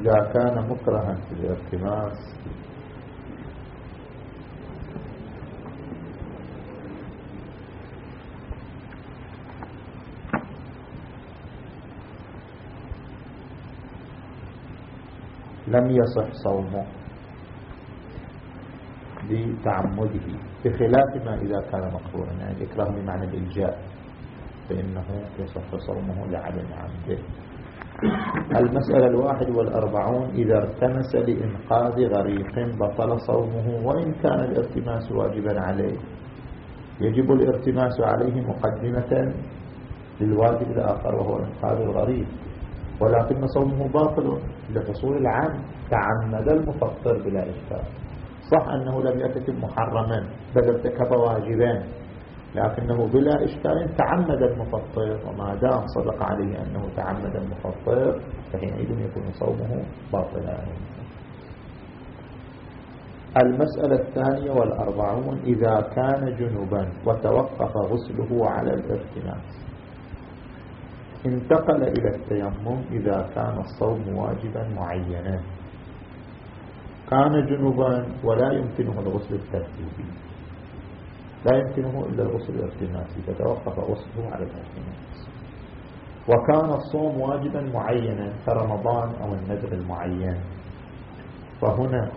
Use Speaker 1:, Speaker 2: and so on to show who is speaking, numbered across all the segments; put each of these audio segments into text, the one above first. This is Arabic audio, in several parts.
Speaker 1: إذا كان مكرها في الارتماس لم يصح صومه بتعمده بخلاف ما إذا كان مقرورا يعني الإكراه بمعنى الإلجاء فإنه يصح صومه لعدم عمده. المسألة الواحد والأربعون إذا ارتمس لإنقاذ غريق بطل صومه وإن كان الارتماس واجبا عليه. يجب الارتماس عليه مقدمة للواجب الآخر وهو إنقاذ الغريق. ولكن صومه باطل لحصول العمد تعمد المفطر بلا إشكال. صح أنه لم يرتكب محرما بل ارتكب واجبا. لكنه بلا إشكال تعمد المفطر وما دام صدق عليه أنه تعمد المفطر فحينئذ يكون صومه باطلا. المسألة الثانية والأربعون إذا كان جنوبا وتوقف غسله على الارتماس. انتقل إلى التيمم إذا كان الصوم واجبا معينا. كان جنبا ولا يمكنه الغسل الترتيبي. لا يمكنه إلا الغسل الارتماسي فتوقف غسله على الارتماس وكان الصوم واجبا معينا كرمضان أو النذر المعين. فهنا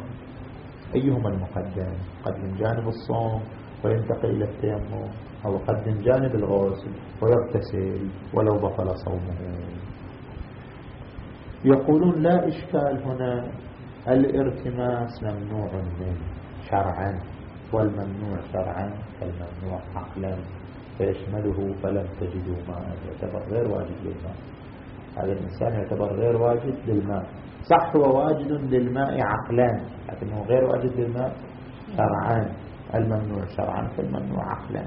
Speaker 1: أيهما المقدم؟ يقدم جانب الصوم وينتقل إلى التيمم أو يقدم جانب الغسل ويغتسل ولو بطل صومه. يقولون لا إشكال هنا الارتماس ممنوع منه شرعا. والممنوع شرعا كالممنوع عقلا فيشمله فلم تجدوا ماء يعتبر غير واجد للماء. هذا الإنسان يعتبر غير واجد للماء. صح هو واجد للماء عقلا لكنه غير واجد للماء شرعا. الممنوع شرعا كالممنوع عقلا.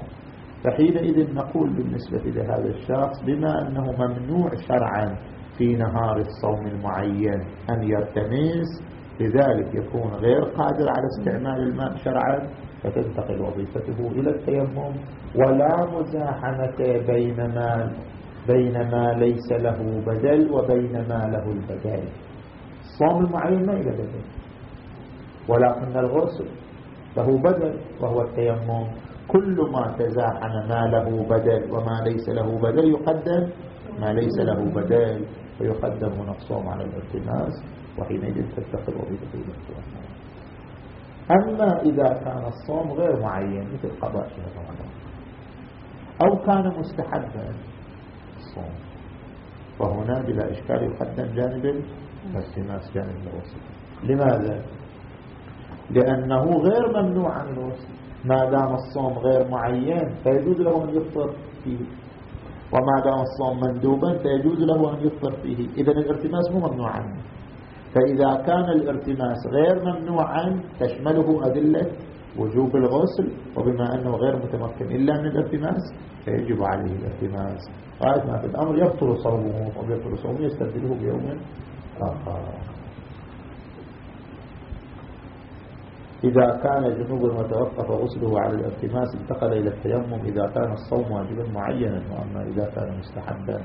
Speaker 1: فحينئذ نقول بالنسبة لهذا الشخص بما أنه ممنوع شرعا في نهار الصوم المعين أن يرتمس لذلك يكون غير قادر على استعمال الماء شرعا. فتنتقل وظيفته إلى التيمم. ولا مزاحمة بين ما بين ما ليس له بدل وبين ما له البدل الصوم المعين ما إلى بدل. ولكن الغسل له بدل وهو التيمم. كل ما تزاحم ما له بدل وما ليس له بدل يقدم ما ليس له بدل. فيقدم هنا الصوم على الالتماس وحينئذ تتخذ وظيفة الالتماس أما إذا كان الصوم غير معين مثل قضاء شهر رمضان. أو كان مستحبا الصوم. فهنا بلا إشكال يقدم جانب الالتماس جانب الوسط لماذا؟ لأنه غير ممنوع عن الوسط ما دام الصوم غير معين فيجوز له أن يفطر فيه. وما دام الصوم مندوبا فيجوز له أن يفطر فيه. إذا الارتماس مو ممنوع عنه. فإذا كان الارتماس غير ممنوعا تشمله أدلة وجوب الغسل وبما أنه غير متمكن إلا من الارتماس فيجب عليه الارتماس. غاية ما في الأمر يبطل صومه ويبطل صومه يستبدله بيوم آخر. إذا كان جنب وتوقف غسله على الارتماس انتقل إلى التيمم إذا كان الصوم واجبا معينا وأما إذا كان مستحبا.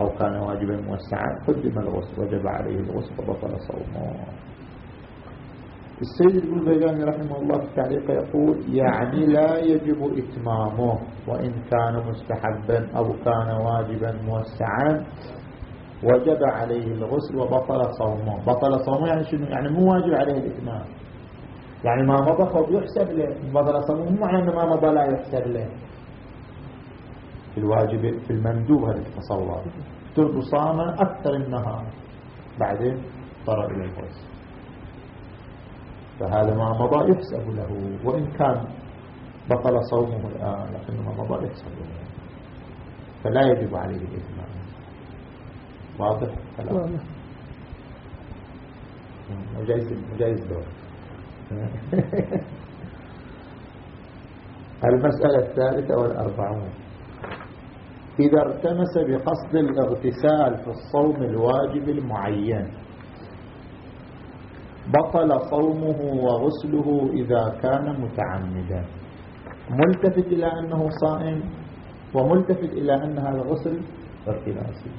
Speaker 1: أو كان واجبا موسعا قدم الغسل وجب عليه الغسل فبطل صومه. السيد البيجاني رحمه الله في التعليق يقول يعني لا يجب إتمامه وإن كان مستحبا أو كان واجبا موسعا وجب عليه الغسل وبطل صومه. بطل صومه يعني شنو؟ يعني مو واجب عليه الإتمام. يعني ما مضى فوق يحسب له. بطل صومه مو معنى ما مضى لا يحسب له. في الواجب في المندوب هذا التصور. ترد صام أكثر النهار. بعدين طرى إلى الغسل فهذا ما مضى يحسب له. وإن كان بطل صومه الآن لكن ما مضى يحسب له. فلا يجب عليه الإتمام واضح؟ كلام. مجايز مجايز دور. المسألة الثالثة والأربعون. إذا ارتمس بقصد الاغتسال في الصوم الواجب المعين. بطل صومه وغسله إذا كان متعمدا. ملتفت إلى أنه صائم وملتفت إلى أن هذا غسل ارتماسي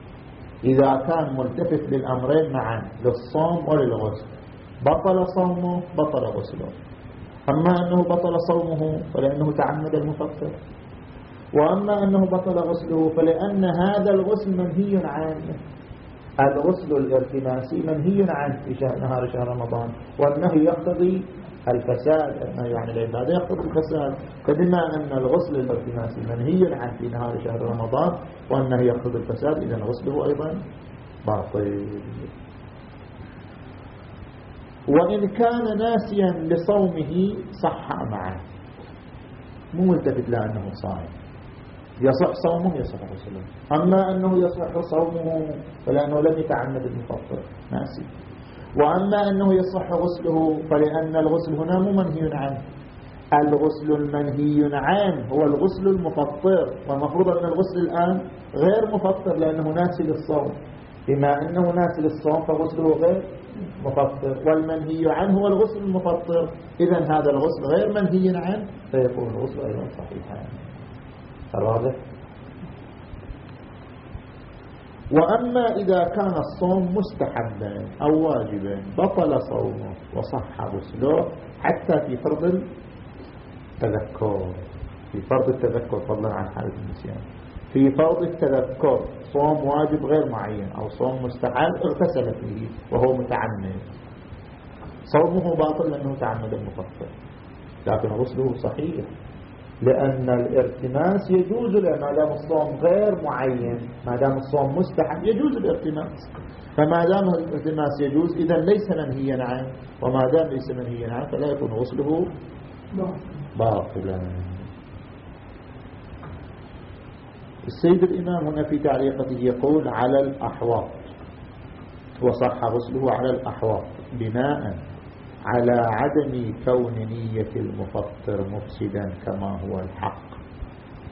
Speaker 1: إذا كان ملتفت للأمرين معا للصوم وللغسل. بطل صومه بطل غسله. أما أنه بطل صومه فلأنه تعمد المفطر. وأما أنه بطل غسله فلأن هذا الغسل منهي عنه الغسل الارتماسي منهي عنه في شهر نهار شهر رمضان. والنهي يقتضي الفساد النهي عن العبادة يقتضي الفساد. فبما أن الغسل الالتماسي منهي عنه في نهار شهر رمضان والنهي يقتضي الفساد إذا غسله أيضا باطل. وإن كان ناسيا لصومه صح معه. مو ملتفت لأنه صائم. يصح صومه يصح غسله أما أنه يصح صومه فلأنه لم يتعمد المفطر. ناسي. وأما أنه يصح غسله فلأن الغسل هنا مو منهي عنه الغسل المنهي عنه هو الغسل المفطر. والمفروض أن الغسل الآن غير مفطر لأنه ناسي للصوم. بما أنه ناسي للصوم فغسله غير مفطر. والمنهي عنه هو الغسل المفطر. إذا هذا الغسل غير منهي عنه فيكون الغسل أيضا صحيحا. واضح وأما إذا كان الصوم مستحبا أو واجبا بطل صومه وصح غسله حتى في فرض التذكر. في فرض التذكر فضلا عن حالة النسيان. في فرض التذكر صوم واجب غير معين أو صوم مستحب اغتسل فيه وهو متعمد. صومه باطل لأنه تعمد المفطر لكن غسله صحيح. لأن الارتماس يجوز ما دام الصوم غير معين ما دام الصوم مستحب يجوز الارتماس. فما دام الارتماس يجوز إذا ليس منهيا عنه وما دام ليس منهيا عنه فلا يكون غسله باطلا. السيد الإمام هنا في تعليقته يقول على الأحواط وصح غسله على الأحواط بناء. على عدم كون نية المفطر مفسدا كما هو الحق.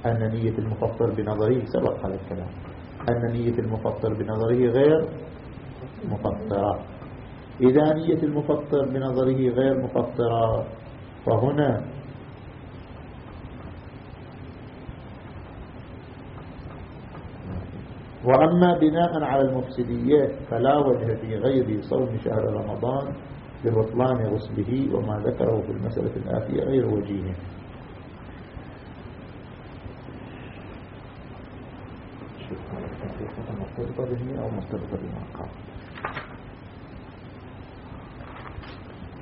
Speaker 1: أن نية المفطر بنظره سبق هذا الكلام. أن نية المفطر بنظره غير مفطرة. إذا نية المفطر بنظره غير مفطرة فهنا وأما بناء على المفسديات فلا وجه في غير صوم شهر رمضان لبطلان غسله وما ذكره في المسألة الآتية غير وجيه مرتبطة به أو مرتبطة بما قال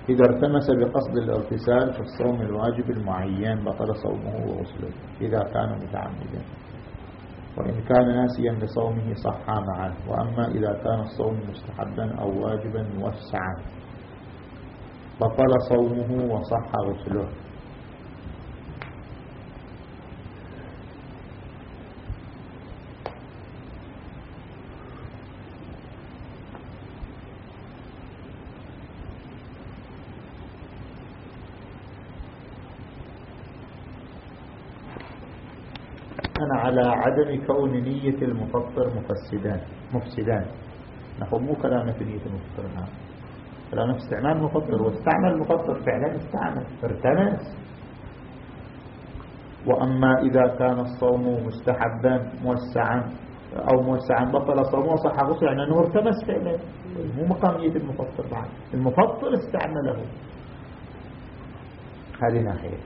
Speaker 1: إذا ارتمس بقصد الاغتسال فالصوم الواجب المعين بطل صومه وغسله إذا كان متعمدا. وإن كان ناسيا لصومه صح معه وأما إذا كان الصوم مستحبا أو واجبا موسعا بطل صومه وصح غسله. على عدم كون نية المفطر مفسدان مفسدان. نحن مو كلام في نية المفطر. هذا كلام استعمال مفطر واستعمل المفطر فعلا استعمل. ارتمس وأما إذا كان الصوم مستحبا موسعا أو موسعا بطل صومه صح غسل يعني أنه ارتمس فعلا مو مقامية المفطر بعد. المفطر استعمله. هذه ناحية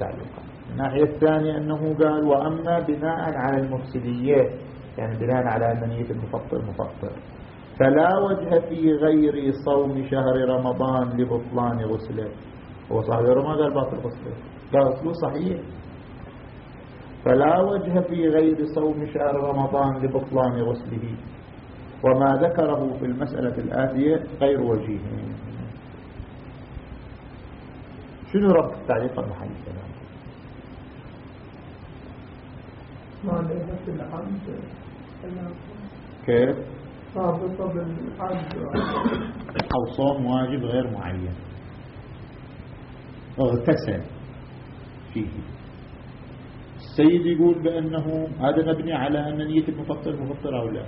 Speaker 1: تعليقا. الناحية الثانية أنه قال وأما بناء على المفسديات يعني بناء على أن نية المفطر مفطر فلا وجه في غير صوم شهر رمضان لبطلان غسله هو صاحب رمضان قال باطل غسله قال غسله صحيح. فلا وجه في غير صوم شهر رمضان لبطلان غسله. وما ذكره في المسألة الآتية غير وجيه شنو ربط التعليق المحلي؟ الكلام كيف؟ رابطة بالحج أو صوم واجب غير معين. اغتسل فيه. السيد يقول بأنه هذا مبني على أن نية المفطر مفطر أو لا.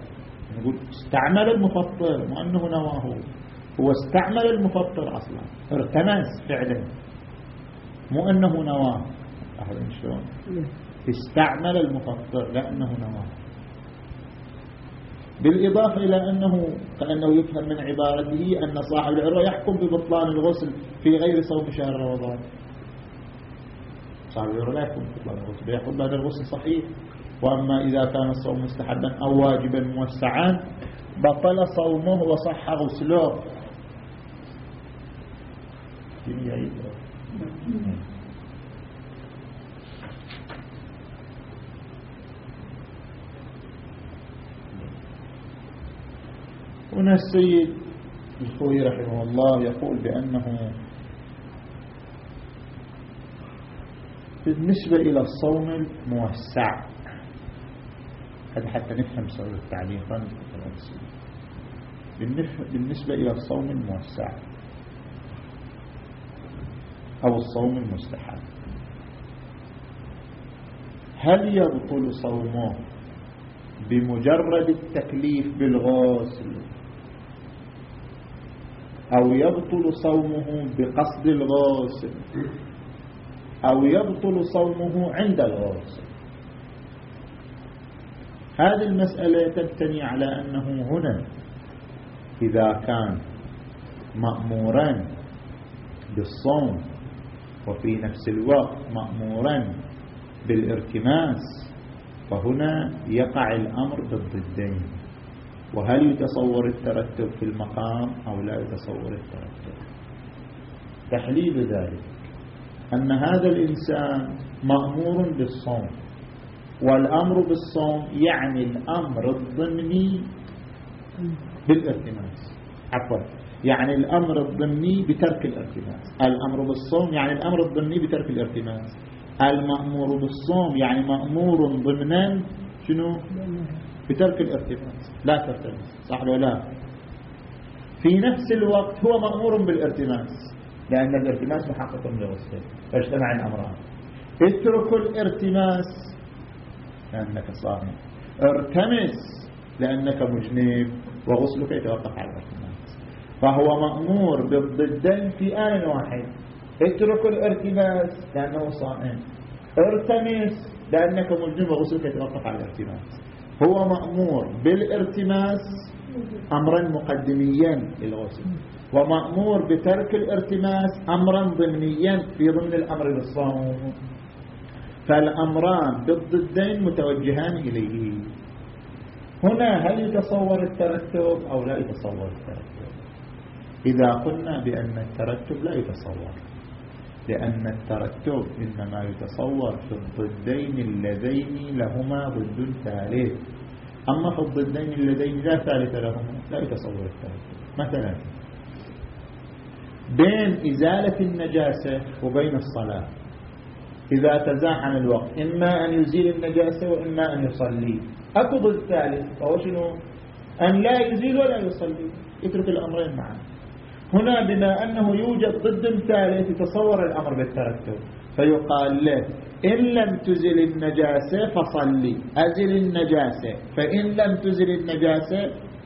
Speaker 1: نقول استعمل المفطر مو أنه نواه. هو استعمل المفطر أصلا. ارتمس فعلا. مو أنه نواه. أحد شلون؟ استعمل المفطر لأنه نواه. بالإضافة إلى أنه كأنه يفهم من عبارته أن صاحب العروة يحكم ببطلان الغسل في غير صوم شهر رمضان. صاحب العروة لا يحكم ببطلان الغسل يحكم بأن الغسل صحيح. وأما إذا كان الصوم مستحبا أو واجبا موسعا بطل صومه وصح غسله. هنا السيد الخوي رحمه الله يقول بأنه بالنسبة إلى الصوم الموسع. هذا حتى نفهم سؤال تعليقا بالنسبة إلى الصوم الموسع. أو الصوم المستحب. هل يبطل صومه بمجرد التكليف بالغسل؟ أو يبطل صومه بقصد الغسل أو يبطل صومه عند الغسل هذه المسألة تبتني على أنه هنا إذا كان مأمورا بالصوم وفي نفس الوقت مأمورا بالارتماس فهنا يقع الأمر بالضدين وهل يتصور الترتب في المقام أو لا يتصور الترتب؟ تحليل ذلك أن هذا الإنسان مأمور بالصوم والأمر بالصوم يعني الأمر الضمني بالارتماس عفوا يعني الأمر الضمني بترك الارتماس الأمر بالصوم يعني الأمر الضمني بترك الارتماس المأمور بالصوم يعني مأمور ضمنا شنو؟ بترك الارتماس لا ترتمس. صح ولا لا؟ في نفس الوقت هو مأمور بالارتماس. لأن الارتماس محقق لغسله فاجتمع الأمران. اتركوا الارتماس لأنك صائم ارتمس لأنك مجنب. وغسلك يتوقف على الارتماس. فهو مأمور بالضدين في آن واحد. اترك الارتماس لأنه صائم. ارتمس لأنك مجنب وغسلك يتوقف على الارتماس. هو مأمور بالارتماس أمرا مقدميا للغسل ومأمور بترك الارتماس أمرا ضمنيا في ضمن الأمر بالصوم. فالأمران بالضدين متوجهان إليه. هنا هل يتصور الترتب أو لا يتصور الترتب؟ إذا قلنا بأن الترتب لا يتصور. لأن الترتب إنما يتصور في الضدين اللذين لهما ضد ثالث. أما في الضدين اللذين لا ثالث لهما لا يتصور الترتب. مثلا بين إزالة النجاسة وبين الصلاة. إذا تزاحم الوقت إما أن يزيل النجاسة وإما أن يصلي. أكو ضد ثالث فهو شنو؟ أن لا يزيل ولا يصلي. يترك الأمرين معا. هنا بما أنه يوجد ضد ثالث يتصور الأمر بالترتب. فيقال له إن لم تزل النجاسة فصلي. أزل النجاسة. فإن لم تزل النجاسة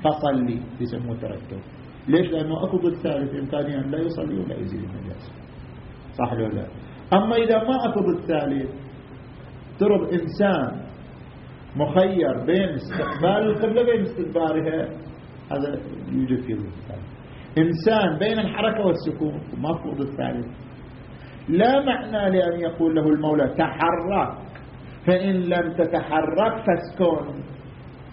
Speaker 1: فصلي. يسموه ترتب. ليش؟ لأنه أكو ضد ثالث إمكانية أن لا يصلي ولا يزيل النجاسة. صح ولا لا؟ أما إذا ما أكو ضد ثالث ترب إنسان مخير بين استقبال القبلة بين استدبارها هذا يوجد في ضد ثالث. إنسان بين الحركة والسكون. ضد الثالث لا معنى لأن يقول له المولى تحرك. فإن لم تتحرك فاسكن.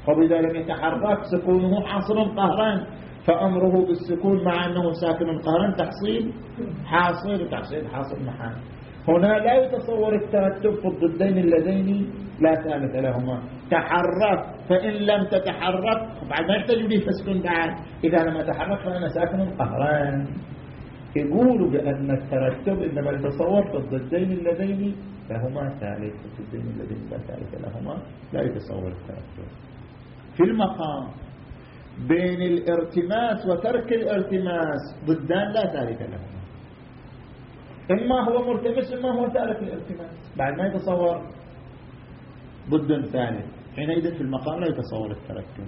Speaker 1: فإذا لم يتحرك سكونه حاصل قهرا فأمره بالسكون مع أنه ساكن قهرا تحصيل حاصل. وتحصيل حاصل محال. هنا لا يتصور الترتب في الضدين اللذين لا ثالث لهما. تحرك فإن لم تتحرك بعد ما يحتاج به فسكن بعد إذا لم أتحرك فأنا ساكن قهرا. يقولوا بأن الترتب إنما يتصور في الضدين اللذين لهما ثالث الضدين اللذين لا ثالث لهما. لا يتصور الترتب. في المقام بين الارتماس وترك الارتماس ضدان لا ثالث لهما. إما هو مرتمس إما هو تارك الارتماس بعد ما يتصور ضد ثالث حينئذ في المقام لا يتصور الترتب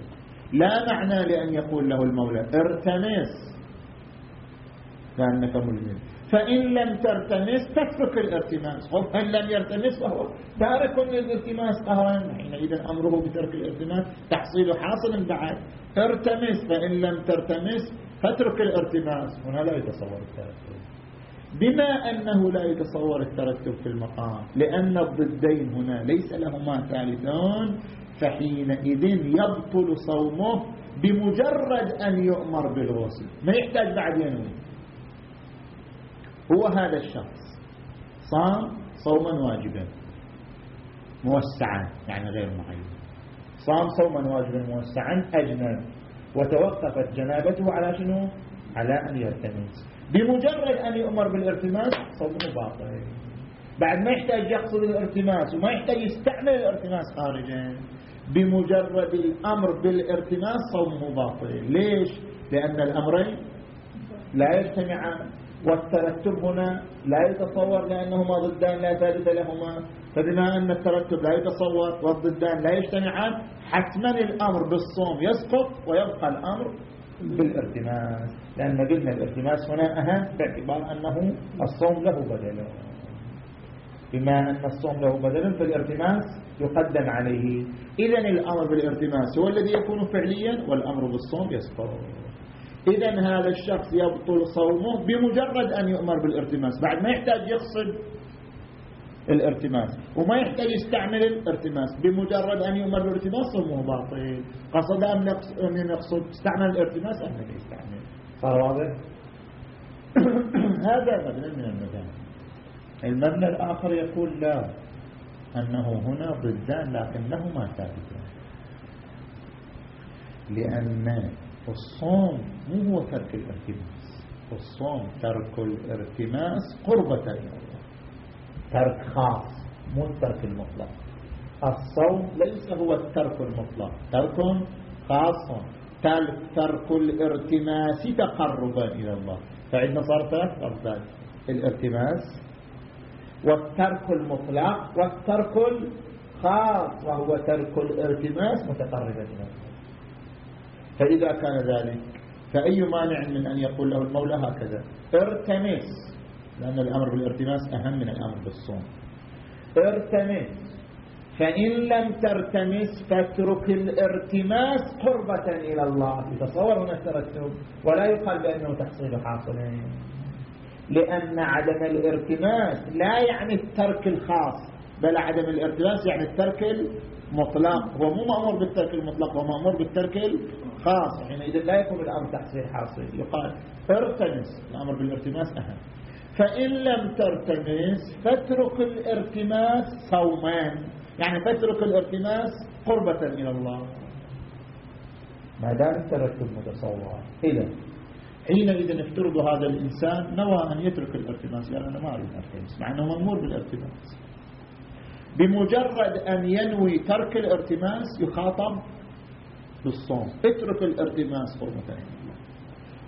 Speaker 1: لا معنى لأن يقول له المولى ارتمس. لأنك ملزم فإن لم ترتمس تترك الارتماس. إن لم يرتمس فهو تارك للارتماس قهرا. حينئذ أمره بترك الارتماس. تحصيل حاصل بعد. ارتمس. فإن لم ترتمس فاترك الارتماس. هنا لا يتصور الترتب بما أنه لا يتصور الترتب في المقام لأن الضدين هنا ليس لهما ثالث فحينئذ يبطل صومه بمجرد أن يؤمر بالغسل. ما يحتاج بعد ينوي هو هذا الشخص. صام صوما واجبا. موسعا يعني غير معين. صام صوما واجبا موسعا أجنب وتوقفت جنابته على شنو؟ على أن يلتمس. بمجرد أن يؤمر بالارتماس صومه باطل بعد ما يحتاج يقصد الارتماس وما يحتاج يستعمل الارتماس خارجا بمجرد الأمر بالارتماس صومه باطل ليش؟ لأن الأمرين لا يجتمعان والترتب هنا لا يتصور لأنهما ضدان لا ثالث لهما. فبما أن الترتب لا يتصور والضدان لا يجتمعان حتما الأمر بالصوم يسقط ويبقى الأمر بالارتماس لأن قلنا الارتماس هنا أهم باعتبار أنه الصوم له بدل. بما أن الصوم له بدل فالارتماس يقدم عليه. إذا الأمر بالارتماس هو الذي يكون فعليا والأمر بالصوم يسقط. إذا هذا الشخص يبطل صومه بمجرد أن يؤمر بالارتماس بعد ما يحتاج يقصد الارتماس. وما يحتاج يستعمل الارتماس بمجرد أن يؤمر بالارتماس صومه باطل. قصد أم لم يقصد استعمل الارتماس؟ أم لم يستعمل. صار واضح؟ هذا مبنى من المباني. المبنى الآخر يقول لا أنه هنا ضدان لكنهما ثابتان. لأن الصوم مو هو ترك الارتماس. الصوم ترك الارتماس قربة إلى ترك خاص مو الترك المطلق. الصوم ليس هو الترك المطلق ترك خاص. ترك الارتماس تقربا إلى الله. فعندنا صار ثلاث أركان الارتماس والترك المطلق والترك الخاص وهو ترك الارتماس متقربا إلى الله. فإذا كان ذلك فأي مانع من أن يقول له المولى هكذا؟ ارتمس. لأن الأمر بالارتماس أهم من الأمر بالصوم. ارتمس. فإن لم ترتمس فاترك الارتماس قربة إلى الله. يتصور هنا الترتب ولا يقال بأنه تحصيل حاصل لأن عدم الارتماس لا يعني الترك الخاص بل عدم الارتماس يعني الترك المطلق. هو مو مأمور بالترك المطلق هو مأمور بالترك الخاص. حينئذ لا يكون الأمر تحصيل حاصل. يقال ارتمس. الأمر بالارتماس أهم. فإن لم ترتمس فاترك الارتماس صوما يعني فاترك الارتماس قربة إلى الله. ما دام الترتب متصور إذا؟ حينئذ افترض هذا الإنسان نوى أن يترك الارتماس لأن أنا ما أريد أرتمس مع أنه مأمور بالارتماس. بمجرد أن ينوي ترك الارتماس يخاطب بالصوم. اترك الارتماس قربة إلى الله.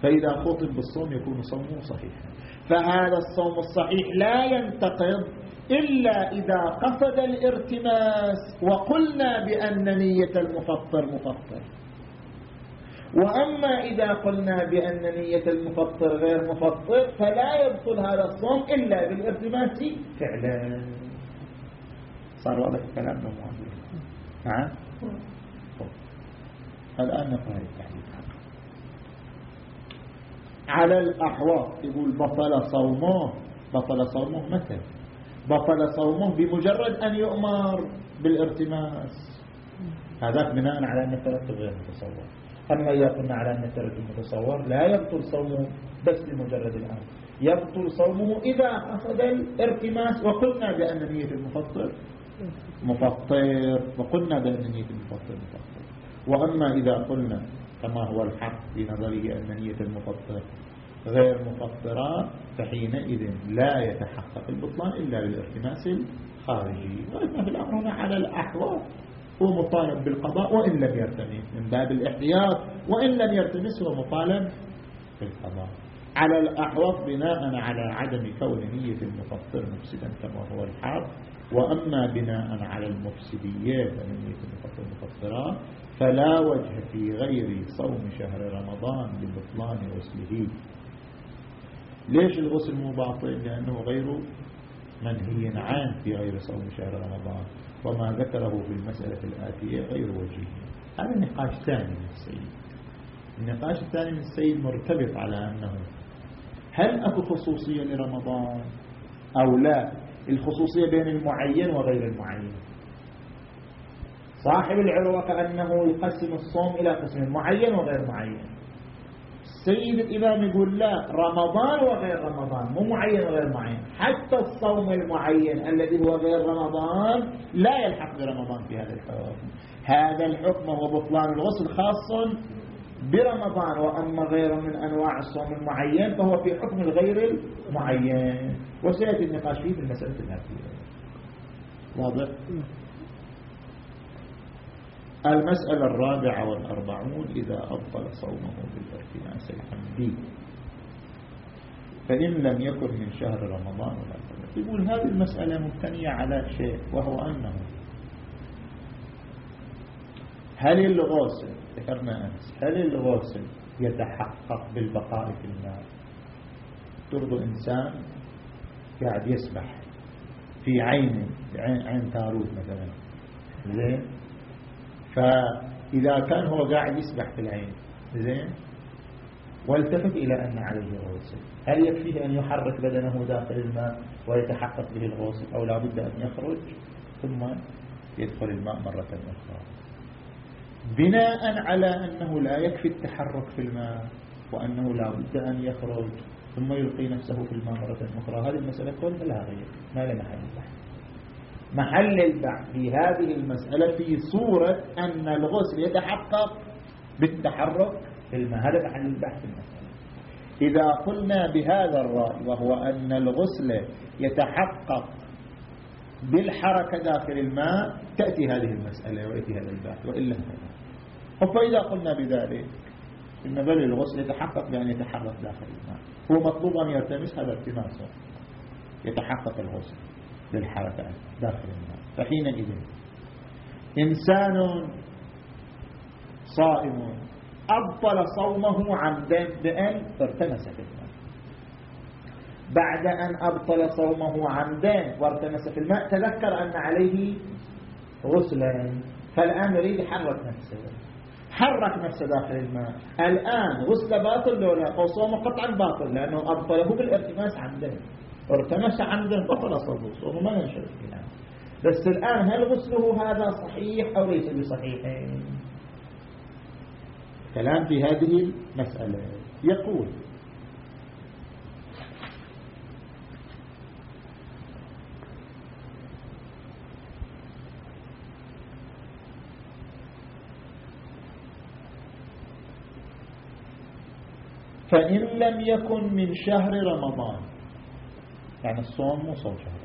Speaker 1: فإذا خوطب بالصوم يكون صومه صحيحا. فهذا الصوم الصحيح لا ينتقض إلا إذا قصد الارتماس وقلنا بأن نية المفطر مفطر. وأما إذا قلنا بأن نية المفطر غير مفطر فلا يبطل هذا الصوم إلا بالارتماس فعلا. صار واضح الكلام نعم. الآن نقرأ التحديد على الأحوط يقول بطل صومه بطل صومه متى؟ بطل صومه بمجرد أن يؤمر بالارتماس. هذا بناء على أن الترتب غير متصور. أما إذا قلنا على أن الترتب متصور لا يبطل صومه بس بمجرد الأمر يبطل صومه إذا قصد الارتماس وقلنا بأن نية المفطر مفطر وقلنا بأن نية المفطر مفطر. وأما إذا قلنا كما هو الحق في نظره أن نية المفطر غير مفطرات فحينئذ لا يتحقق البطلان إلا بالارتماس الخارجي. ولكن في الأمر هنا على الأحوال. هو مطالب بالقضاء وإن لم يرتمس من باب الاحتياط وإن لم يرتمس هو مطالب بالقضاء. على الأحوط بناء على عدم كون نية المفطر مفسدا كما هو الحق. وأما بناء على المفسديات نية المفطر مفطرات فلا وجه في غير صوم شهر رمضان لبطلان غسله. ليش الغسل مو باطل؟ لأنه غير منهي عنه في غير صوم شهر رمضان. وما ذكره في المسألة الآتية غير وجيه هذا نقاش ثاني من السيد. النقاش الثاني من السيد مرتبط على أنه هل أكو خصوصية لرمضان أو لا؟ الخصوصية بين المعين وغير المعين. صاحب العروة كأنه يقسم الصوم إلى قسم معين وغير معين. السيد الإمام يقول لا رمضان وغير رمضان مو معين وغير معين. حتى الصوم المعين الذي هو غير رمضان لا يلحق برمضان في هذا الحكم. هذا الحكم هو بطلان الغسل خاص برمضان وأما غيره من أنواع الصوم المعين فهو في حكم الغير المعين. وسيأتي النقاش فيه في المسألة الآتية واضح؟ المسألة الرابعة والأربعون إذا أبطل صومه بالارتناس الحمدي فإن لم يكن من شهر رمضان ولا يقول هذه المسألة مبتنية على شيء وهو أنه هل الغاسل ذكرنا أمس هل الغاسل يتحقق بالبقاء في الماء؟ ترضى إنسان قاعد يسبح في عين, عين تاروت مثلا. زين؟ فإذا كان هو قاعد يسبح في العين زين؟ والتفت إلى أن عليه غسل هل يكفيه أن يحرك بدنه داخل الماء ويتحقق به الغسل أو لا بد أن يخرج؟ ثم يدخل الماء مرة أخرى. بناء على أنه لا يكفي التحرك في الماء وأنه لا بد أن يخرج ثم يلقي نفسه في الماء مرة أخرى. هذه المسألة كلها لا غير. ما لها محل محل البحث في هذه المسألة في صورة أن الغسل يتحقق بالتحرك في الماء هذا محل البحث المسألة. إذا قلنا بهذا الرأي وهو أن الغسل يتحقق بالحركة داخل الماء تأتي هذه المسألة ويأتي هذا البحث وإلا هذا فإذا قلنا بذلك إن بل الغسل يتحقق بأن يتحرك داخل الماء. هو مطلوب أن يلتمس هذا التماسه يتحقق الغسل. للحركة داخل الماء فحينئذ إنسان صائم أبطل صومه عمدا بأن ارتمس في الماء. بعد أن أبطل صومه عمدا وارتمس في الماء تذكر أن عليه غسلا. فالآن يريد يحرك نفسه. حرك نفسه داخل الماء. الآن غسل باطل لو لا أو قطعا باطل لأنه أبطله بالارتماس عمدا ارتمس عمدا بطل صومه ما ينشر الكلام بس الآن هل غسله هذا صحيح أو ليس بصحيح؟ كلام في هذه المسألة يقول. فإن لم يكن من شهر رمضان يعني الصوم مو صوم شهر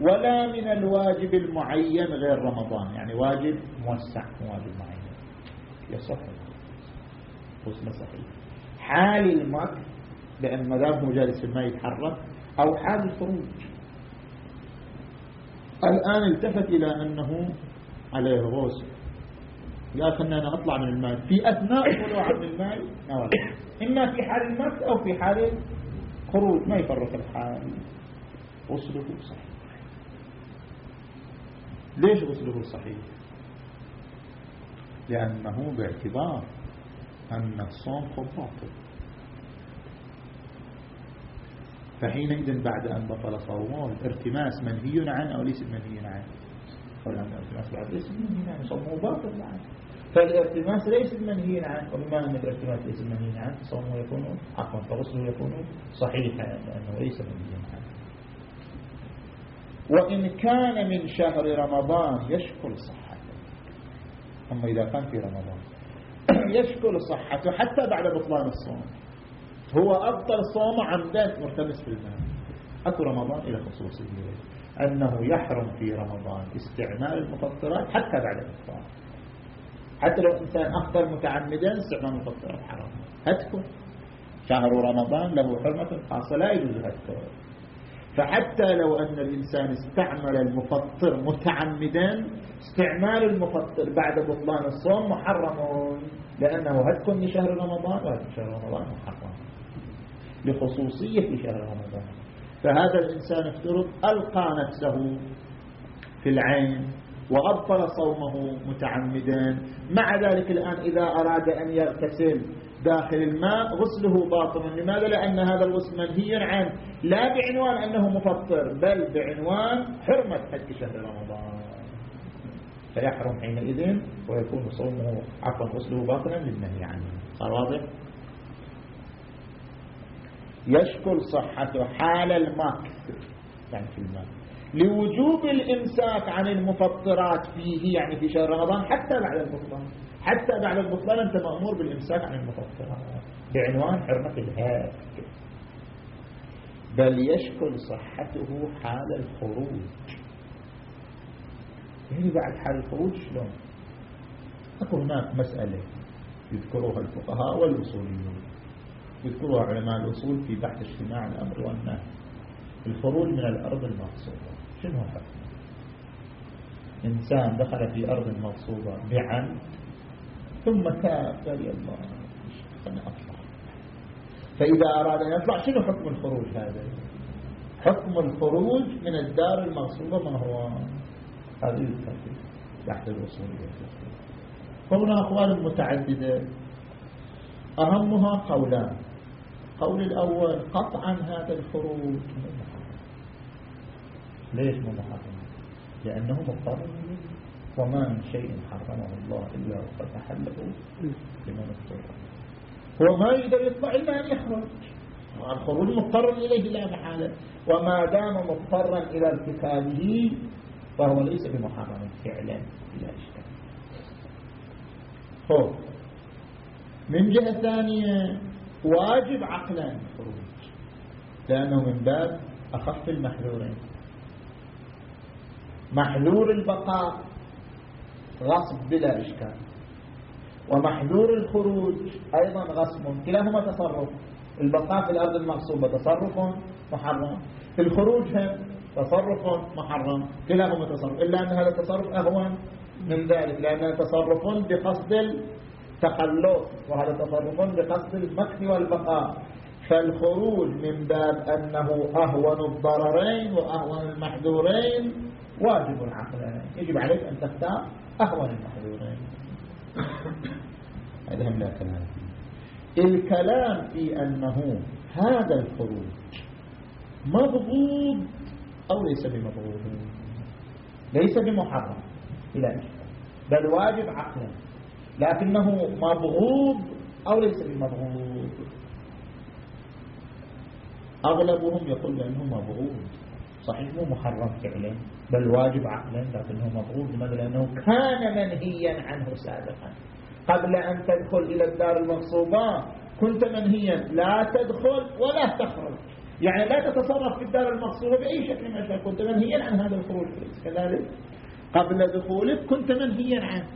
Speaker 1: ولا من الواجب المعين غير رمضان. يعني واجب موسع مو واجب معين. يصح حسن صحيح حال المكر بأن مدام هو جالس الماء يتحرك أو حال الخروج الآن التفت إلى أنه عليه غسل لكن أنا أطلع من الماء. في أثناء طلوع من الماء إما في حال المس أو في حال خروج ما يفرق الحال. غسله صحيح. ليش غسله صحيح؟ لأنه باعتبار أن الصوم باطل. فحينئذ بعد أن بطل صومه الارتماس منهي عنه أو ليس منهي عنه؟ قال الارتماس بعد ليس منهي عنه صومه باطل. عنه فالارتماس ليس منهي عنه وبما أن الارتماس ليس منهي عنه صومه يكون عفوا فغسله يكون صحيحا لأنه ليس منهي عنه. وإن كان من شهر رمضان يشكل صحته. أما إذا كان في رمضان يشكل صحته حتى بعد بطلان الصوم. هو أبطل صوم عمدا مرتمس في الماء أكو رمضان إلى خصوصية أنه يحرم في رمضان استعمال المفطرات حتى بعد الإفطار حتى لو إنسان أخطر متعمدا استعمال المفطرات حرام. هتكون. شهر رمضان له حرمة خاصة لا يجوز هتكون. فحتى لو أن الإنسان استعمل المفطر متعمدا استعمال المفطر بعد بطلان الصوم محرم لأنه هتكون لشهر رمضان وهتكون شهر رمضان محرم لخصوصية شهر رمضان. فهذا الإنسان افترض ألقى نفسه في العين وأبطل صومه متعمدا. مع ذلك الآن إذا أراد أن يغتسل داخل الماء غسله باطل لماذا؟ لأن هذا الغسل منهي عنه لا بعنوان أنه مفطر بل بعنوان حرمة حج شهر رمضان. فيحرم حينئذ ويكون صومه عفوا غسله باطلا للنهي عنه. صار واضح؟ يشكل صحته حال المكث يعني في الماء. لوجوب الإمساك عن المفطرات فيه يعني في شهر رمضان حتى بعد البطلان حتى بعد البطلان أنت مأمور بالإمساك عن المفطرات بعنوان حرمة الهاك بل يشكل صحته حال الخروج. يعني بعد حال الخروج شلون؟ أكو هناك مسألة يذكروها الفقهاء والوصوليون يذكرها علماء الأصول في بحث اجتماع الأمر والنهي الخروج من الأرض المغصوبة شنو حكم إنسان دخل في أرض مغصوبة بعمد ثم تاب قال الله أنا أطلع. فإذا أراد أن يطلع شنو حكم الخروج هذا؟ حكم الخروج من الدار المغصوبة ما هو؟ هذه الترتيب. تحت الوصولية هنا أقوال متعددة أهمها قولان. القول الأول قطعا هذا الخروج. من ليش محرم لأنه مضطر وما من شيء حرمه الله إلا وقد أحله لمن اضطر هو ما يقدر يطلع إلا أن يخرج. الخروج مضطر إليه لا محالة. وما دام مضطرا إلى ارتكابه فهو ليس بمحرم فعلا بلا إشكال. من جهة ثانية واجب عقلا الخروج. لأنه من باب أخف المحذورين. محذور البقاء غصب بلا إشكال. ومحذور الخروج أيضا غصب. كلاهما تصرف. البقاء في الأرض المغصوبة تصرف محرم. الخروج هم تصرف محرم. كلاهما تصرف. إلا أن هذا التصرف أهون من ذلك لأنه تصرف بقصد تخلص وهذا تصرف بقصد المكس والبقاء. فالخروج من باب أنه أهون الضررين وأهون المحذورين واجب عقلا يجب عليك أن تختار أهون المحذورين هذا هم لا كلام. الكلام في أنه هذا الخروج مبغوض أو ليس بمبغوض ليس بمحرم. إلى بل واجب عقلا. لكنه مبغوض أو ليس بمبغوض أغلبهم يقول بأنه مبغوض صحيح مو محرم فعلا. بل واجب عقلا لكنه مبغوض لماذا لأنه كان منهيا عنه سابقا. قبل أن تدخل إلى الدار المغصوبة كنت منهيا. لا تدخل ولا تخرج. يعني لا تتصرف في الدار المغصوبة بأي شكل من الأشكال كنت منهيا عن هذا الخروج. كذلك قبل دخولك كنت منهيا عنه.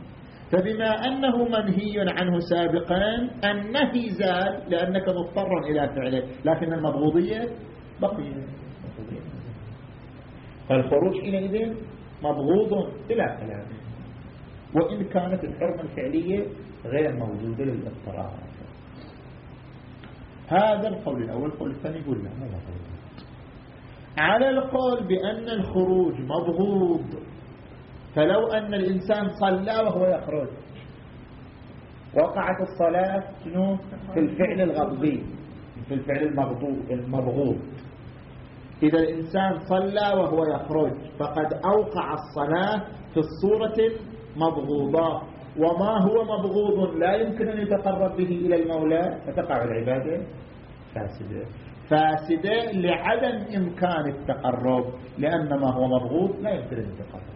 Speaker 1: فبما أنه منهي عنه سابقا النهي زال لأنك مضطر إلى فعله. لكن المبغوضية بقية. فالخروج حينئذ مبغوض بلا كلام. وإن كانت الحرمة الفعلية غير موجودة للاضطرار. هذا القول الأول القول الثاني يقول لا ما على القول بأن الخروج مبغوض فلو أن الإنسان صلى وهو يخرج وقعت الصلاة في الفعل الغضبي في الفعل المبغوض إذا الإنسان صلى وهو يخرج فقد أوقع الصلاة في الصورة المبغوضة وما هو مبغوض لا يمكن أن يتقرب به إلى المولى. فتقع العبادة. فاسدة. فاسدة لعدم إمكان التقرب. لأن ما هو مبغوض لا يمكن أن يتقرب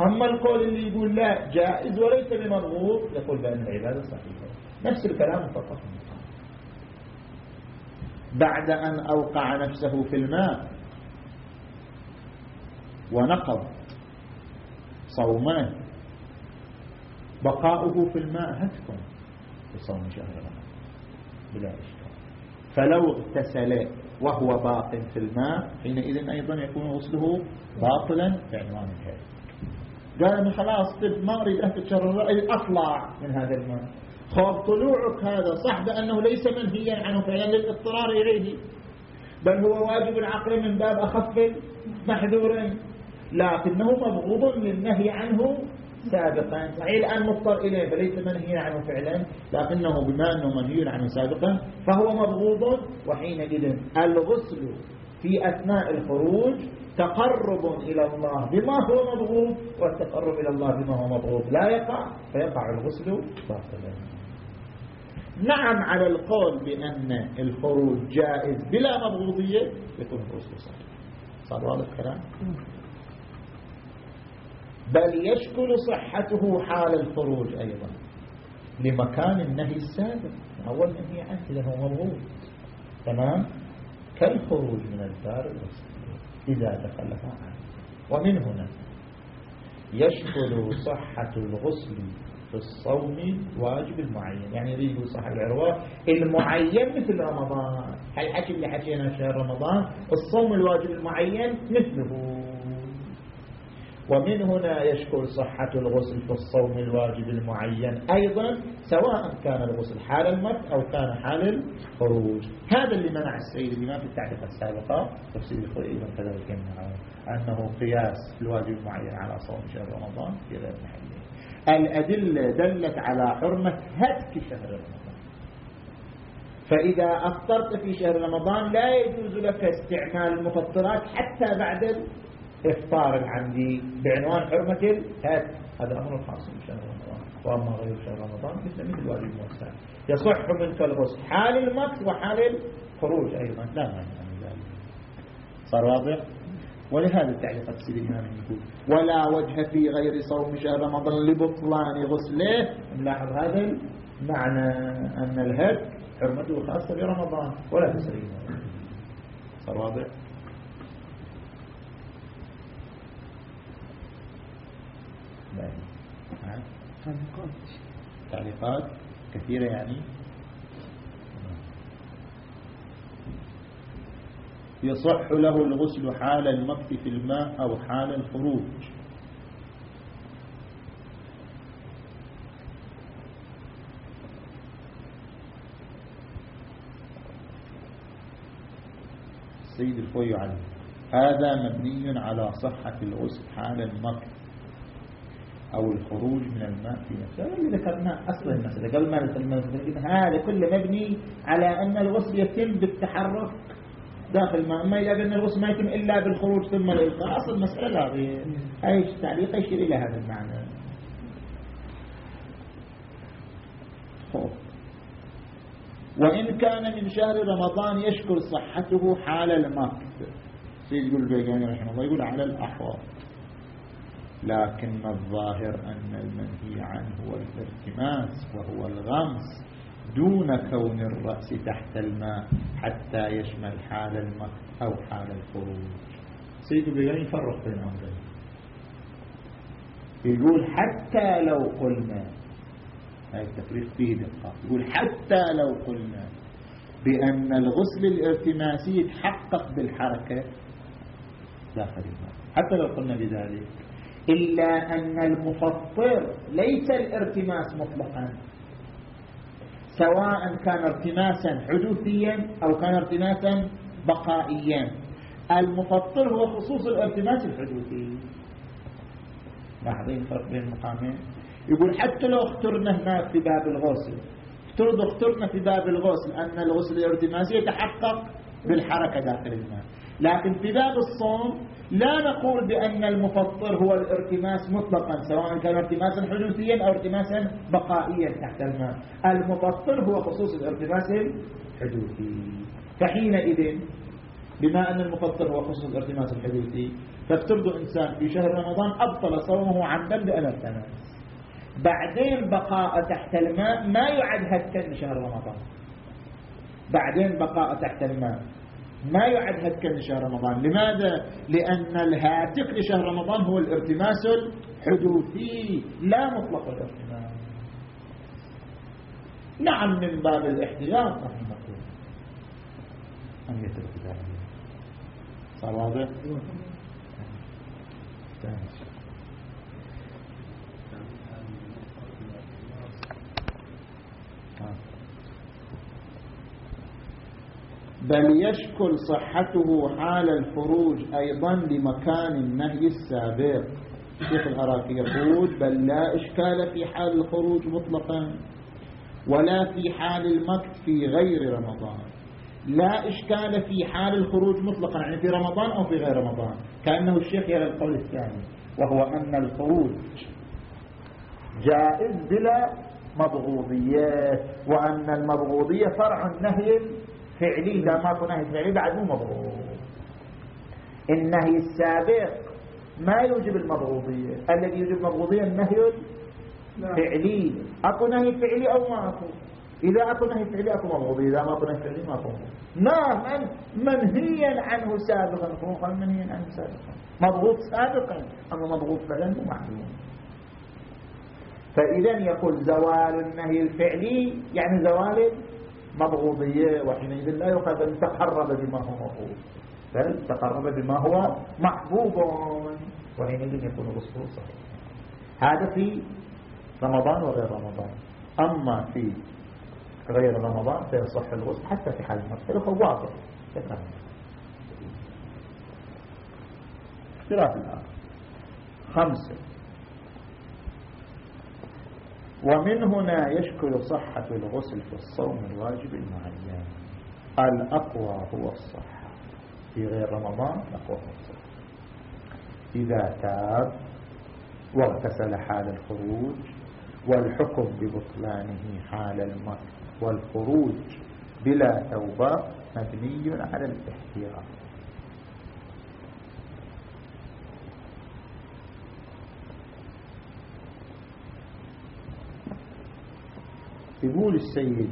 Speaker 1: أما القول اللي يقول لا جائز وليس بمرغوب يقول بأن العبادة صحيحة. نفس الكلام فقط. بعد أن أوقع نفسه في الماء ونقض صومان بقاؤه في الماء هتك بصوم شهر رمضان بلا إشكال. فلو اغتسل وهو باق في الماء حينئذ أيضا يكون غسله باطلا بعنوان الهيئة. قال إنه خلاص طب ما أريد افتشر الرأي أطلع من هذا الماء. خوف طلوعك هذا صح بأنه ليس منهيا عنه فعلا للاضطرار إليه. بل هو واجب العقل من باب أخف محذور. لكنه مبغوض للنهي عنه سابقا. صحيح الآن مضطر إليه فليس منهي عنه فعلا لكنه بما أنه منهي عنه سابقا فهو مبغوض. وحينئذ الغسل في أثناء الخروج تقرب إلى الله بما هو مبغوض والتقرب إلى الله بما هو مبغوض. لا يقع فيقع الغسل باطلا. نعم على القول بأن الخروج جائز بلا مبغوضية يكون الغسل صحيح صار واضح الكلام؟ بل يشكل صحته حال الخروج أيضا لمكان النهي السابق. أول نهي عنه إذا هو مبغوض تمام؟ كالخروج من الدار إذا دخلها عنه ومن هنا يشكل صحة الغسل في الصوم واجب المعين. يعني يريد صحة العروة المعين مثل رمضان. هل حكي اللي حكينا شهر رمضان الصوم الواجب المعين مثله. ومن هنا يشكل صحة الغسل في الصوم الواجب المعين أيضا سواء كان الغسل حال المرض أو كان حال الخروج. هذا اللي منع السيد الإمام في التعليقات السابقة تفسير الخلق أيضا كذلك أنه قياس الواجب المعين على صوم شهر رمضان في غير محله الأدلة دلت على حرمة هتك شهر رمضان. فإذا أفطرت في شهر رمضان لا يجوز لك استعمال المفطرات حتى بعد إفطار العمدي بعنوان حرمة الهات هذا أمر خاص بشهر رمضان. وأما غير شهر رمضان مثل مثل الواجب الموسع يصح منك الغسل حال المكس وحال الخروج أيضا. لا مانع من ذلك. صار واضح؟ ولهذا التعليق تفسير الإمام يقول ولا وجه في غير صوم شهر رمضان لبطلان غسله. نلاحظ هذا المعنى أن الهد حرمته خاصة برمضان ولا تسرين صار واضح؟ تعليقات كثيرة يعني. يصح له الغسل حال المكت في الماء أو حال الخروج. السيد الخوي عنه هذا مبني على صحة الغسل حال المكت أو الخروج من الماء في نفسه. اللي ذكرناه أصل المسألة قبل ما ندخل هذا كله مبني على أن الغسل يتم بالتحرك. داخل الماء أما إذا قلنا الغسل ما يتم إلا بالخروج ثم الإلقاء. أصل المسألة هذه أي تعليق يشير إلى هذا المعنى. وإن كان من شهر رمضان يشكل صحته حال الماء سيد يقول البيجاني رحمه الله يقول على الأحوط. لكن الظاهر أن المنهي عنه هو الارتماس وهو الغمس. دون كون الرأس تحت الماء حتى يشمل حال الماء أو حال الخروج. سيد بيان يفرق بين أمرين يقول حتى لو قلنا هاي التفريق فيه دقة. يقول حتى لو قلنا بأن الغسل الارتماسي يتحقق بالحركة داخل الماء. حتى لو قلنا بذلك إلا أن المفطر ليس الارتماس مطلقا. سواء كان ارتماسا حدوثيا أو كان ارتماسا بقائيا. المفطر هو خصوص الارتماس الحدوثي. ملاحظين الفرق بين المقامين؟ يقول حتى لو اخترنا هناك في باب الغسل افترض اخترنا في باب الغسل أن الغسل الارتماسي يتحقق بالحركة داخل الماء. لكن في باب الصوم لا نقول بأن المفطر هو الارتماس مطلقا سواء كان ارتماسا حدوثيا أو ارتماسا بقائيا تحت الماء. المفطر هو خصوص الارتماس الحدوثي فحينئذ بما أن المفطر هو خصوص الارتماس الحدوثي فافترض إنسان في شهر رمضان أبطل صومه عمدا بأن ارتمس بعدين بقاء تحت الماء ما يعد هتكا لشهر رمضان. بعدين بقاء تحت الماء. ما يعد هتكا لشهر رمضان. لماذا؟ لأن الهاتك لشهر رمضان هو الارتماس الحدوثي لا مطلق الارتماس نعم من باب الاحتياط نحن نقول أن يترك ذلك؟ صار واضح؟ بل يشكل صحته حال الخروج أيضا لمكان النهي السابق. الشيخ العراقي يقول بل لا إشكال في حال الخروج مطلقا ولا في حال المكت في غير رمضان. لا إشكال في حال الخروج مطلقا يعني في رمضان أو في غير رمضان. كأنه الشيخ يرى القول الثاني وهو أن الخروج جائز بلا مبغوضية وأن المبغوضية فرع النهي الفعلي إذا ما نهي فعلي بعد مو مبغوض النهي السابق ما يوجب المبغوضية الذي يوجب المبغوضية النهي الفعلي. أكو نهي فعلي أو ما أكو؟ إذا أكو نهي فعلي أكو مبغوضية إذا ما أكو نهي فعلي ما أكو ما من؟ منهيا عنه سابقا. فروقا منهيا عنه سابقا. مبغوض سابقا. أما مبغوض فعلا مو معلوم. فاذا يقول زوال النهي الفعلي يعني زوال المبغوضية وحينئذ لا يقال أن تقرب بما هو مبغوض بل تقرب بما هو محبوب. وحينئذ يكون الغسل صحيح. هذا في رمضان وغير رمضان. أما في غير رمضان فيصح الغسل حتى في حال المغسل فهو واضح. اختلاف الآخر خمسة. ومن هنا يشكل صحة الغسل في الصوم الواجب المعين. الأقوى هو الصحة. في غير رمضان نقوم الصلاة إذا تاب واغتسل حال الخروج والحكم ببطلانه حال المرء والخروج بلا توبة مبني على الاحتياط. يقول السيد.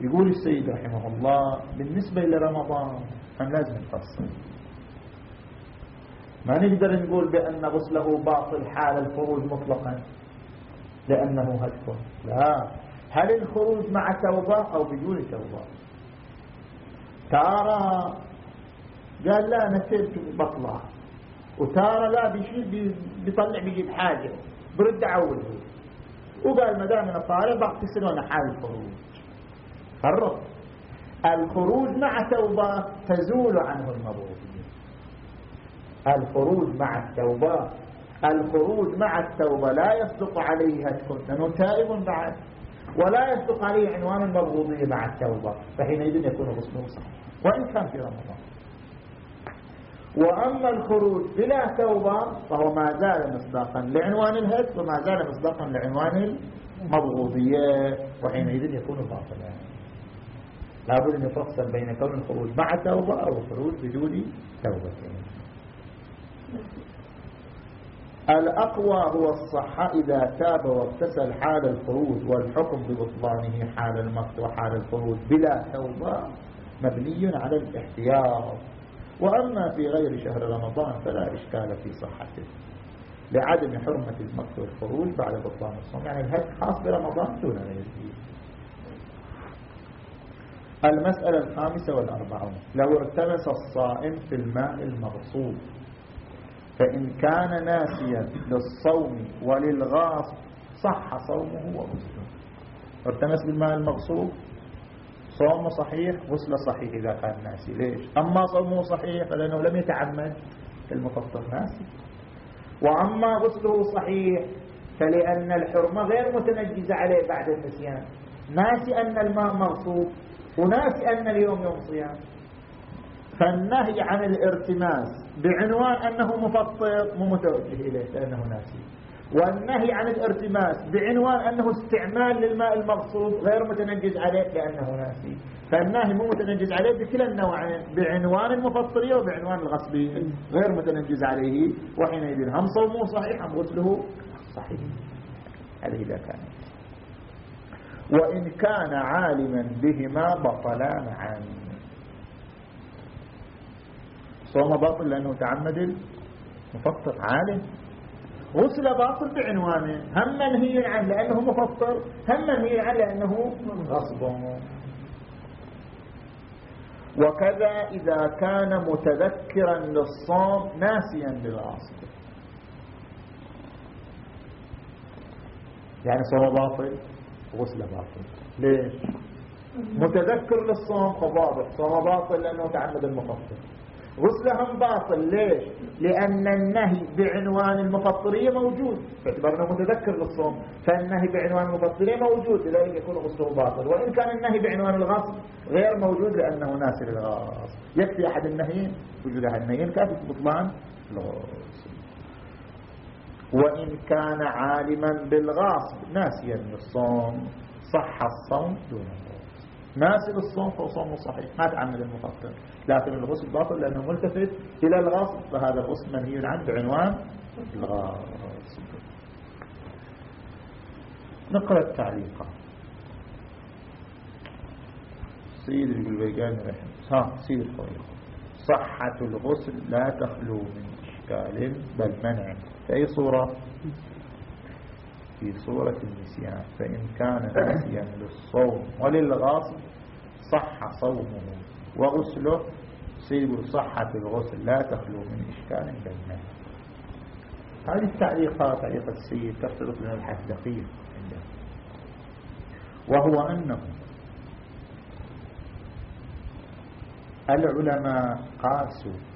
Speaker 1: يقول السيد رحمه الله بالنسبة لرمضان هم لازم نفصل ما نقدر نقول بأن غسله باطل حال الخروج مطلقا؟ لأنه هدف لا. هل الخروج مع توبة أو بدون توبة؟ تارى قال لا نسيت بطلع وتارى لا بيشيل بيطلع بيجيب حاجة. برد عوده. وقال ما دام أنا طالع بغتسل وأنا حال الخروج. فرق الخروج مع توبة تزول عنه المبغوضية الخروج مع التوبة. الخروج مع التوبة لا يصدق عليه هتكون لأنه تائب بعد. ولا يصدق عليه عنوان المبغوضية مع التوبة. فحينئذ يكون صحيح وإن كان في رمضان. وأما الخروج بلا توبة فهو ما زال مصداقا لعنوان الهد وما زال مصداقا لعنوان المبغوضية وحينئذ يكون باطلا. لابد أن يفصل بين كون الخروج مع توبة أو الخروج بدون توبة. الأقوى هو الصحة إذا تاب واغتسل حال الخروج والحكم ببطلانه حال المقت وحال الخروج بلا توبة مبني على الاحتياط. وأما في غير شهر رمضان فلا إشكال في صحته لعدم حرمة المقت والخروج بعد بطلان الصوم. يعني الهد خاص برمضان دون غيره. المسألة الخامسة والأربعون لو ارتمس الصائم في الماء المغصوب فإن كان ناسيا للصوم وللغاص صح صومه وغسله. ارتمس بالماء المغصوب صومه صحيح غسله صحيح إذا كان ناسي. ليش؟ أما صومه صحيح فلأنه لم يتعمد كالمفطر ناسي. وأما غسله صحيح فلأن الحرمة غير متنجزة عليه بعد النسيان. ناسي أن الماء مغصوب وناسي أن اليوم يوم صيام. فالنهي عن الارتماس بعنوان أنه مفطر مو متوجه إليه لأنه ناسي. والنهي عن الارتماس بعنوان أنه استعمال للماء المغصوب غير متنجز عليه لأنه ناسي. فالنهي مو متنجز عليه بكلا النوعين بعنوان المفطرية وبعنوان الغصبية غير متنجز عليه. وحينئذ هم صومه صحيح هم غسله صحيح. هذا إذا كان. وإن كان عالما بهما بطلا معا. صوم باطل لأنه تعمد المفطر عالم. غسل باطل بعنوانه. هم منهي عنه لأنه مفطر هم منهي عنه لأنه غصب. وكذا إذا كان متذكرا للصوم ناسيا للغاصب يعني صوم باطل غسل باطل. ليش؟ متذكر للصوم فضابط صوم باطل لأنه تعمد المفطر غسلهم باطل. ليش؟ لأن النهي بعنوان المفطرية موجود. باعتبار متذكر للصوم. فالنهي بعنوان المفطرية موجود. لذلك يكون غسله باطل. وإن كان النهي بعنوان الغصب غير موجود لأنه ناسي للغصب. يكفي أحد النهيين؟ وجود أحد النهيين كافي بطلان الغسل وإن كان عالما بالغاصب ناسيا للصوم صح الصوم دونه ناسي للصوم فهو صومه صحيح. ما تعمد المفطر. لكن الغسل باطل لأنه ملتفت إلى الغصب فهذا الغسل منهي عنه بعنوان الغاصب نقرأ التعليقات سيد البيقاني رحمه ها. سيد الخويل صحة الغسل لا تخلو من إشكال بل منع. في أي صورة؟ في صورة النسيان فإن كان ناسيا للصوم وللغاصب صح صومه وغسله سيب صحة الغسل لا تخلو من إشكال بينه هذه التعليقات تعليق السيد تختلف من الحد دقيق عنده. وهو أنه العلماء قاسوا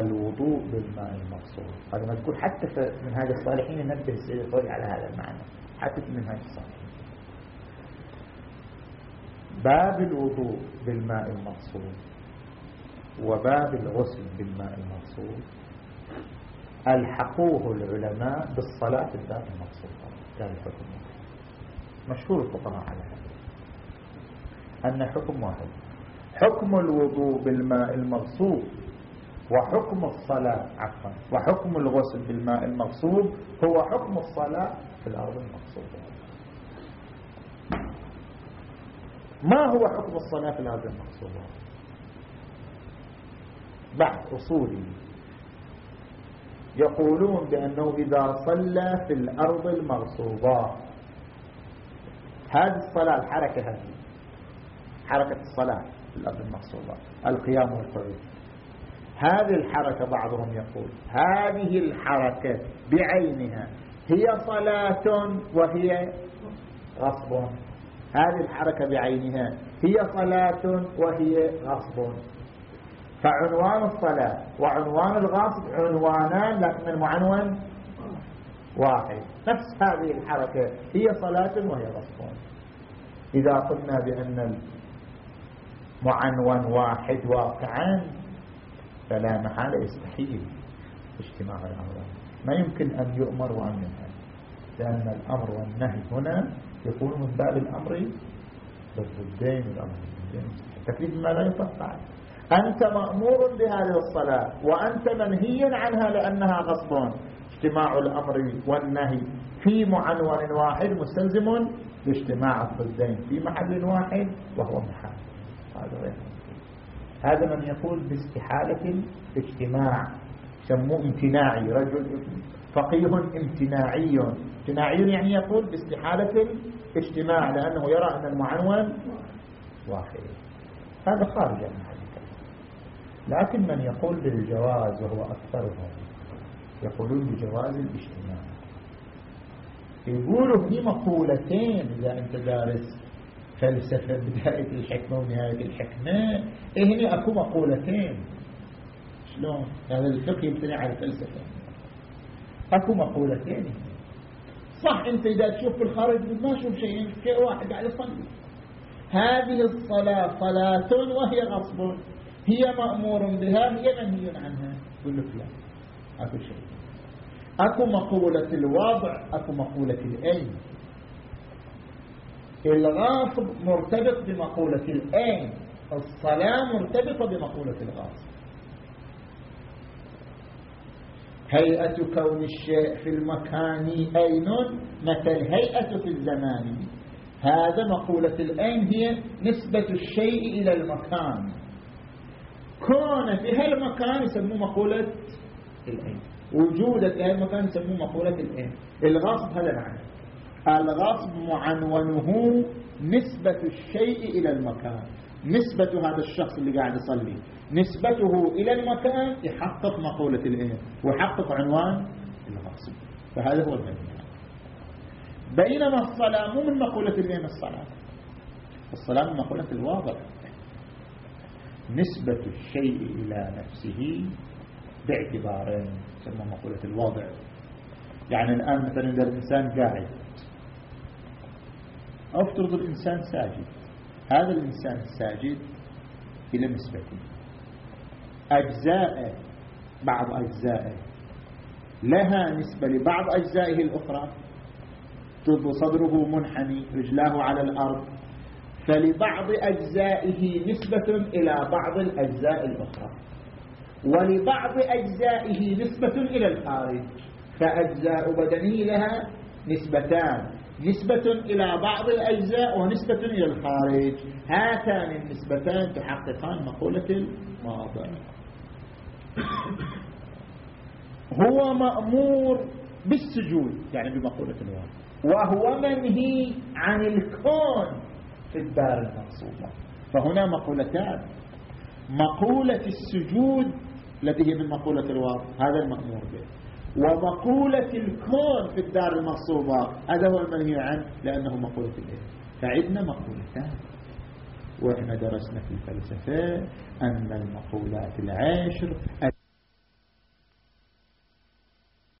Speaker 1: الوضوء بالماء المغصوب هذا مذكور حتى في منهاج الصالحين ينبه السيد الطويل على هذا المعنى. حتى في منهاج الصالحين. باب الوضوء بالماء المغصوب وباب الغسل بالماء المغصوب ألحقوه العلماء بالصلاة بالماء المغصوب كان الحكم مشهور الفقهاء على هذا. أن حكم واحد. حكم الوضوء بالماء المغصوب وحكم الصلاة عفوا وحكم الغسل بالماء المغصوب هو حكم الصلاة في الأرض المغصوبة ما هو حكم الصلاة في الأرض المغصوبة بحث أصولي. يقولون بأنه إذا صلى في الأرض المغصوبة هذه الصلاة الحركة هذه حركة الصلاة في الأرض المغصوبة القيام والقعود. هذه الحركة بعضهم يقول هذه الحركة بعينها هي صلاة وهي غصب. هذه الحركة بعينها هي صلاة وهي غصب. فعنوان الصلاة وعنوان الغصب عنوانان لكن المعنون واحد. نفس هذه الحركة هي صلاة وهي غصب. إذا قلنا بأن المعنون واحد واقعا فلا محالة يستحيل اجتماع الأمرين ما يمكن أن يؤمر وأن ينهى لأن الأمر والنهي هنا يكون من باب الأمر بالضدين الأمر التكليف ما لا يطبق أنت مأمور بهذه الصلاة وأنت منهي عنها لأنها غصب. اجتماع الأمر والنهي في معنون واحد مستلزم لاجتماع الضدين في محل واحد وهو محل هذا غير. هذا من يقول باستحالة اجتماع سموه امتناعي رجل فقيه امتناعي. امتناعي يعني يقول باستحالة اجتماع لأنه يرى أن المعنون واحد هذا خارج عن لكن من يقول بالجواز وهو أكثرهم يقولون بجواز الاجتماع. يقولوا في مقولتين إذا أنت دارس. فلسفة بداية الحكمة ونهاية الحكمة. إيه هنا أكو مقولتين. شلون؟ هذا الفقه يبتني على الفلسفة. أكو مقولتين. صح أنت إذا تشوف في الخارج ما تشوف شيء في واحد قاعد يصلي؟ هذه الصلاة صلاة وهي غصب. هي مأمور بها هي منهي عنها. يقول لك لا أكو شيء. أكو مقولة الوضع أكو مقولة الأين الغاصب مرتبط بمقولة الأين الصلاة مرتبطة بمقولة الغاصب هيئة كون الشيء في المكان أين؟ مثل هيئة في الزمان. هذا مقولة الأين هي نسبة الشيء إلى المكان. كون في هالمكان يسموه مقولة الأين وجودك في هالمكان يسموه مقولة الأين الغاصب هذا معنى الغصب معنونه نسبة الشيء إلى المكان. نسبة هذا الشخص اللي قاعد يصلي. نسبته إلى المكان يحقق مقولة الإيه ويحقق عنوان الغصب. فهذا هو المعنى بينما الصلاة مو من مقولة الين الصلاة. الصلاة من مقولة الواضع نسبة الشيء إلى نفسه باعتبارين تسمى مقولة الواضع. يعني الآن مثلا إذا الإنسان قاعد افترض الإنسان ساجد. هذا الإنسان الساجد إلى نسبته أجزاء بعض أجزائه. لها نسبة لبعض أجزائه الأخرى. صدره منحني رجلاه على الأرض. فلبعض أجزائه نسبة إلى بعض الأجزاء الأخرى. ولبعض أجزائه نسبة إلى الخارج. فأجزاء بدنه لها نسبتان. نسبة إلى بعض الأجزاء ونسبة إلى الخارج. هاتان النسبتان تحققان مقولة الماضي. هو مأمور بالسجود يعني بمقولة الواضح وهو منهي عن الكون في الدار المقصودة. فهنا مقولتان. مقولة السجود التي هي من مقولة الواضح هذا المأمور به. ومقولة الكون في الدار المغصوبة. هذا هو المنهي عنه لأنه مقولة الإله فعدنا مقولتان. وإحنا درسنا في الفلسفة أن المقولات العشر